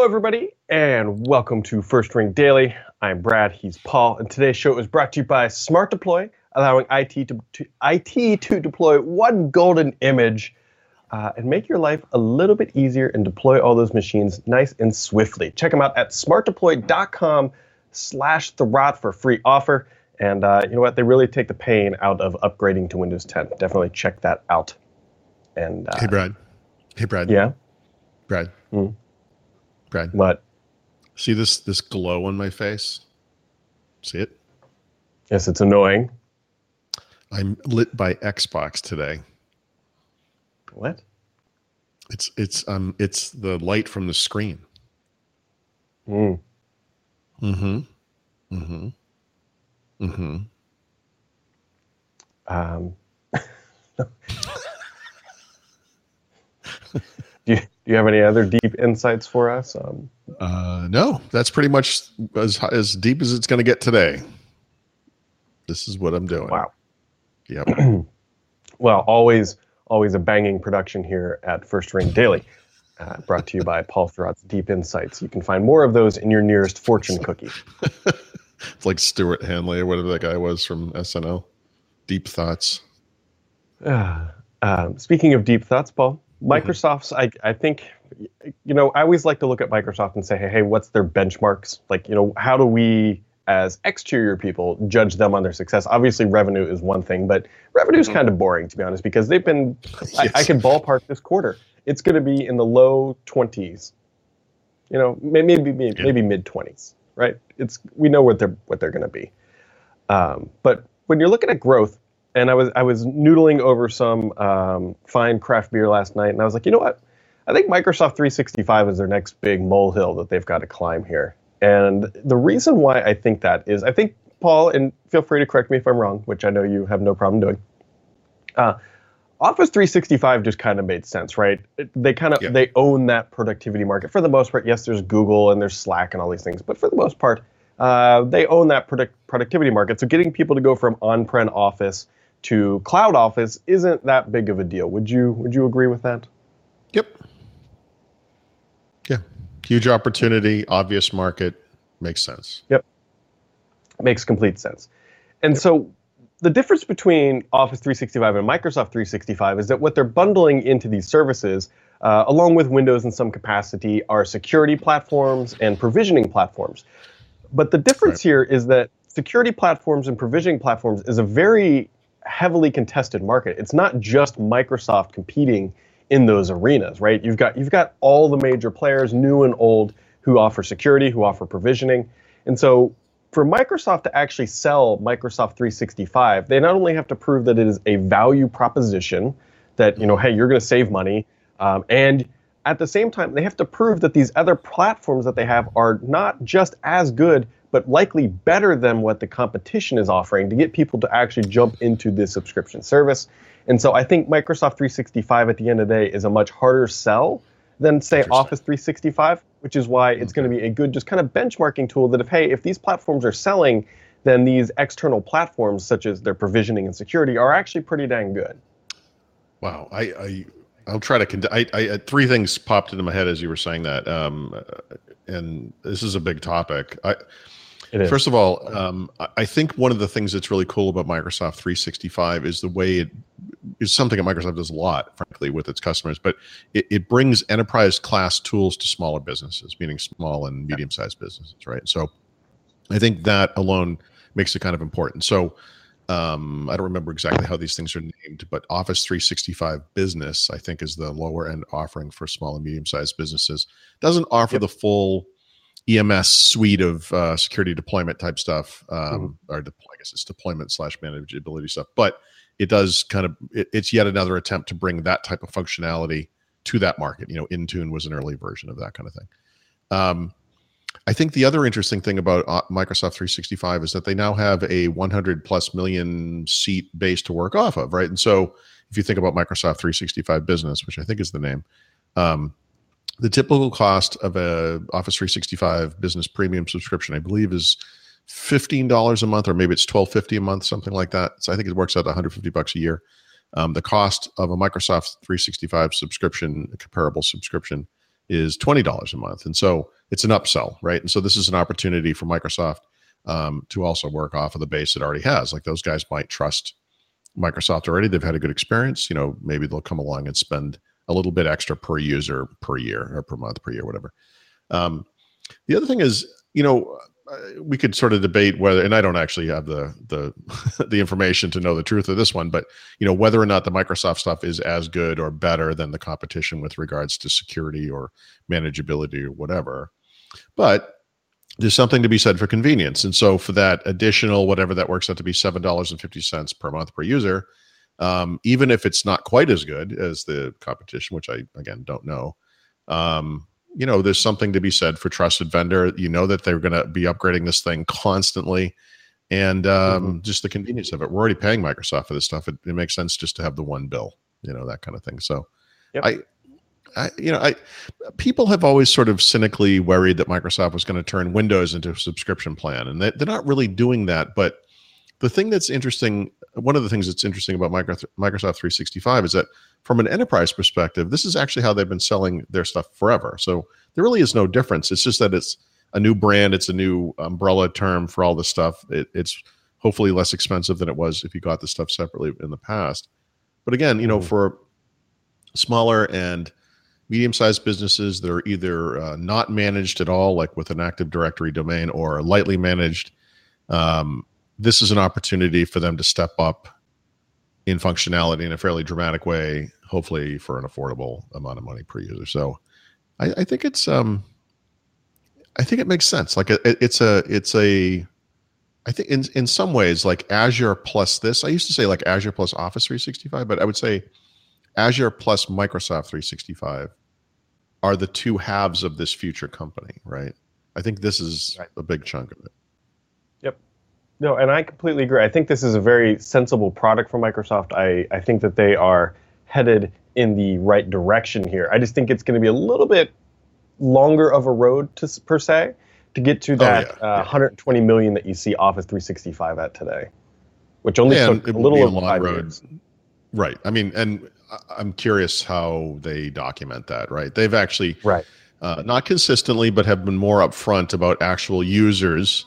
Hello, everybody, and welcome to First Ring Daily. I'm Brad, he's Paul, and today's show is brought to you by Smart Deploy, allowing IT to, to IT to deploy one golden image uh, and make your life a little bit easier and deploy all those machines nice and swiftly. Check them out at smartdeploy.com slash Thurrott for free offer. And uh, you know what? They really take the pain out of upgrading to Windows 10. Definitely check that out. And uh, hey, Brad. Hey, Brad. Yeah, Brad. Mm. Brad. what? See this this glow on my face? See it? Yes, it's annoying. I'm lit by Xbox today. What? It's it's um it's the light from the screen. Mm. Mm-hmm. Mm-hmm. Mm-hmm. Um, do, you, you have any other deep insights for us? Um, Uh no, that's pretty much as as deep as it's gonna get today. This is what I'm doing. wow. Yep. Well, always, always a banging production here at First Ring Daily, uh, brought to you by Paul Thurrott's Deep Insights. You can find more of those in your nearest fortune cookie. it's like Stuart Hanley or whatever that guy was from SNL. Deep thoughts. Uh, um, speaking of deep thoughts, Paul, Microsoft's, I, I think, you know, I always like to look at Microsoft and say, hey, hey, what's their benchmarks? Like, you know, how do we, as exterior people, judge them on their success? Obviously, revenue is one thing, but revenue is kind of boring, to be honest, because they've been, I, I can ballpark this quarter. It's going to be in the low 20s, you know, maybe, maybe, Yeah. maybe mid 20s, right? It's, we know what they're, what they're going to be. Um, but when you're looking at growth, and I was I was noodling over some um, fine craft beer last night, and I was like, you know what? I think Microsoft 365 is their next big molehill that they've got to climb here. And the reason why I think that is, I think Paul, and feel free to correct me if I'm wrong, which I know you have no problem doing. Uh, Office 365 just kind of made sense, right? They kind of Yeah. they own that productivity market for the most part. Yes, there's Google and there's Slack and all these things, but for the most part, uh, they own that product productivity market. So getting people to go from on-prem Office to cloud Office isn't that big of a deal. Would you Would you agree with that? Yep. Yeah. Huge opportunity, obvious market, makes sense. Yep. Makes complete sense. And so the difference between Office 365 and Microsoft 365 is that what they're bundling into these services, uh, along with Windows in some capacity, are security platforms and provisioning platforms. But the difference here is that security platforms and provisioning platforms is a very heavily contested market. It's not just Microsoft competing in those arenas, right? You've got you've got all the major players, new and old, who offer security, who offer provisioning. And so for Microsoft to actually sell Microsoft 365, they not only have to prove that it is a value proposition, that you know, hey, you're going to save money, um, and at the same time, they have to prove that these other platforms that they have are not just as good, but likely better than what the competition is offering to get people to actually jump into this subscription service. And so I think Microsoft 365 at the end of the day is a much harder sell than say Office 365, which is why it's going to be a good just kind of benchmarking tool that if hey, if these platforms are selling, then these external platforms such as their provisioning and security are actually pretty dang good. Wow. I, I I'll try to. Con- I, I uh, three things popped into my head as you were saying that, um, and this is a big topic. I. First of all, um, I- I think one of the things that's really cool about Microsoft 365 is the way it is something that Microsoft does a lot, frankly, with its customers. But it, it brings enterprise class tools to smaller businesses, meaning small and medium sized businesses, right? So I think that alone makes it kind of important. So um, I don't remember exactly how these things are named, but Office 365 Business, I think, is the lower end offering for small and medium sized businesses. Doesn't offer Yep. the full EMS suite of uh, security deployment type stuff, um, or deploy, I guess it's deployment slash manageability stuff. But it does kind of it, it's yet another attempt to bring that type of functionality to that market. You know, Intune was an early version of that kind of thing. Um, I think the other interesting thing about uh, Microsoft 365 is that they now have a 100 plus million seat base to work off of, right? And so if you think about Microsoft 365 Business, which I think is the name, um, the typical cost of a Office 365 Business Premium subscription, I believe, is fifteen dollars a month, or maybe it's twelve fifty a month, something like that. So I think it works out one hundred fifty bucks a year. Um, the cost of a Microsoft 365 subscription, comparable subscription, is twenty dollars a month, and so it's an upsell, right? And so this is an opportunity for Microsoft um, to also work off of the base it already has. Like those guys might trust Microsoft already; they've had a good experience. You know, maybe they'll come along and spend a little bit extra per user per year or per month per year, whatever. Um, the other thing is, you know, uh, we could sort of debate whether, and I don't actually have the the the information to know the truth of this one, but you know whether or not the Microsoft stuff is as good or better than the competition with regards to security or manageability or whatever. But there's something to be said for convenience, and so for that additional whatever that works out to be seven dollars and fifty cents per month per user, um, even if it's not quite as good as the competition, which I again don't know. Um, you know, there's something to be said for trusted vendor. You know that they're going to be upgrading this thing constantly, and um, mm-hmm. just the convenience of it. We're already paying Microsoft for this stuff. It, it, makes sense just to have the one bill, you know, that kind of thing. So, yep. I, I, you know, I people have always sort of cynically worried that Microsoft was going to turn Windows into a subscription plan, and they, they're not really doing that. But the thing that's interesting one of the things that's interesting about Microsoft 365 is that from an enterprise perspective, this is actually how they've been selling their stuff forever. So there really is no difference. It's just that it's a new brand, it's a new umbrella term for all this stuff. It, it's hopefully less expensive than it was if you got the stuff separately in the past. But again, you know, mm-hmm. for smaller and medium-sized businesses that are either uh, not managed at all, like with an Active Directory domain, or lightly managed, um, this is an opportunity for them to step up in functionality in a fairly dramatic way, hopefully for an affordable amount of money per user. So I, I think it's um I think it makes sense. Like it, it's a it's a I think in in some ways like Azure plus this. I used to say like Azure plus Office 365, but I would say Azure plus Microsoft 365 are the two halves of this future company, right? I think this is right. a big chunk of it. No, and I completely agree. I think this is a very sensible product from Microsoft. I, I think that they are headed in the right direction here. I just think it's going to be a little bit longer of a road to per se to get to oh, that oh, yeah. uh, yeah. 120 million that you see Office 365 at today, which only yeah, took a little over five road. years. Right. I mean, and I'm curious how they document that. Right. They've actually right. Uh, not consistently, but have been more upfront about actual users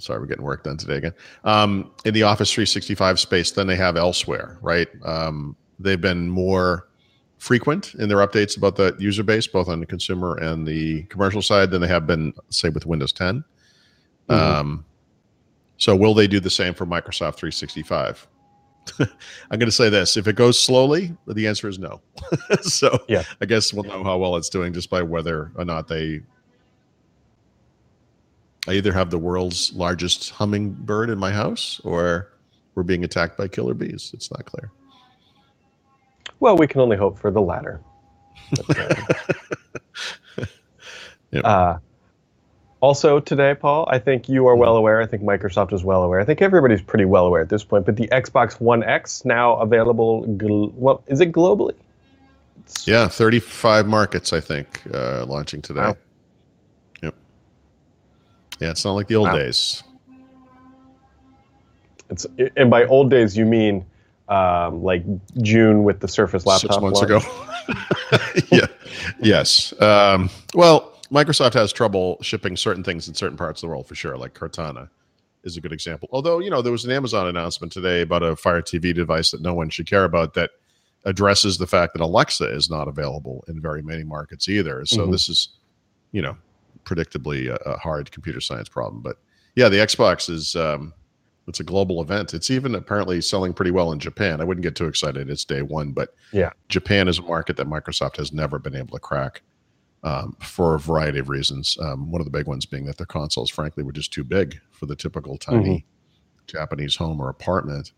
sorry, we're getting work done today again. Um, in the Office 365 space than they have elsewhere, right? Um, they've been more frequent in their updates about the user base, both on the consumer and the commercial side, than they have been, say, with Windows 10. Mm-hmm. Um, so, will they do the same for Microsoft 365? I'm going to say this: if it goes slowly, the answer is no. so, yeah, I guess we'll know how well it's doing just by whether or not they I either have the world's largest hummingbird in my house or we're being attacked by killer bees. It's not clear. Well, we can only hope for the latter. yep. uh, also today, Paul, I think you are well aware. I think Microsoft is well aware. I think everybody's pretty well aware at this point. But the Xbox One X now available. Gl- well, is it globally? It's, yeah, 35 markets. I think uh, launching today. Wow. Yeah, it's not like the old wow. days. It's and by old days you mean um, like June with the Surface laptop. Six months launch. ago. yeah. Yes. Um, well, Microsoft has trouble shipping certain things in certain parts of the world for sure, like Cortana is a good example. Although, you know, there was an Amazon announcement today about a Fire TV device that no one should care about that addresses the fact that Alexa is not available in very many markets either. So mm-hmm. this is, you know, predictably a, a, hard computer science problem. But yeah, the Xbox is um, it's a global event. It's even apparently selling pretty well in Japan. I wouldn't get too excited. It's day one, but yeah, Japan is a market that Microsoft has never been able to crack um, for a variety of reasons. Um, one of the big ones being that their consoles, frankly, were just too big for the typical tiny mm-hmm. Japanese home or apartment.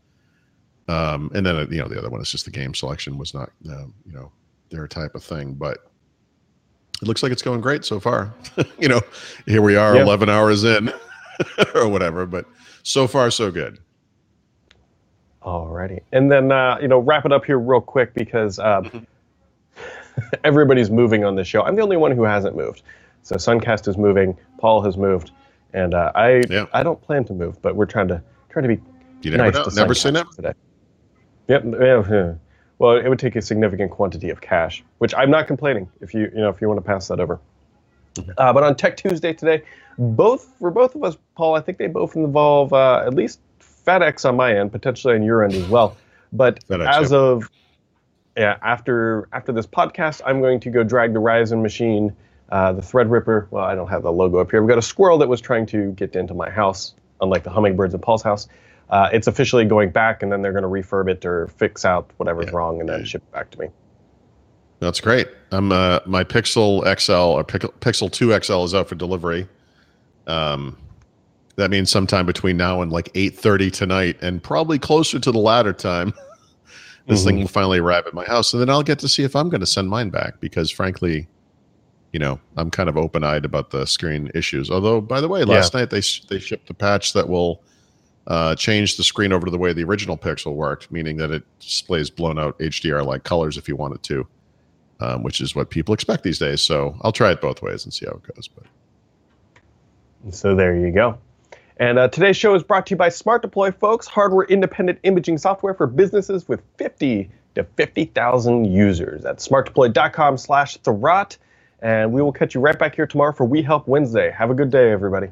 Um, and then you know the other one is just the game selection was not uh, you know their type of thing, but it looks like it's going great so far. you know, here we are, yeah. 11 hours in or whatever, but so far, so good. Alrighty. And then, uh, you know, wrap it up here real quick because uh, everybody's moving on this show. I'm the only one who hasn't moved. So Suncast is moving, Paul has moved, and uh, I yeah. I don't plan to move, but we're trying to trying to be you never nice know. never say never today. Yep. Yeah. Well, it would take a significant quantity of cash, which I'm not complaining. If you you know if you want to pass that over. Uh, but on Tech Tuesday today, both for both of us, Paul, I think they both involve uh, at least FedEx on my end, potentially on your end as well. But FedEx, as yep. of yeah, after after this podcast, I'm going to go drag the Ryzen machine, uh, the Threadripper. Well, I don't have the logo up here. We've got a squirrel that was trying to get into my house, unlike the hummingbirds in Paul's house. Uh, it's officially going back, and then they're going to refurb it or fix out whatever's Yeah. wrong, and then ship it back to me. That's great. I'm uh, my Pixel XL or Pixel 2 XL is out for delivery. Um, that means sometime between now and like 8:30 tonight, and probably closer to the latter time. this thing Mhm. will finally arrive at my house, and then I'll get to see if I'm going to send mine back because, frankly, you know, I'm kind of open-eyed about the screen issues. Although, by the way, last night they sh- they shipped a patch that will uh, change the screen over to the way the original Pixel worked, meaning that it displays blown-out HDR-like colors if you want it to um, which is what people expect these days. So I'll try it both ways and see how it goes. But So there you go. And uh, today's show is brought to you by Smart Deploy, folks, hardware independent imaging software for businesses with 50 to 50,000 users. That's smartdeploy.com slash Thurrott. And we will catch you right back here tomorrow for We Help Wednesday. Have a good day, everybody.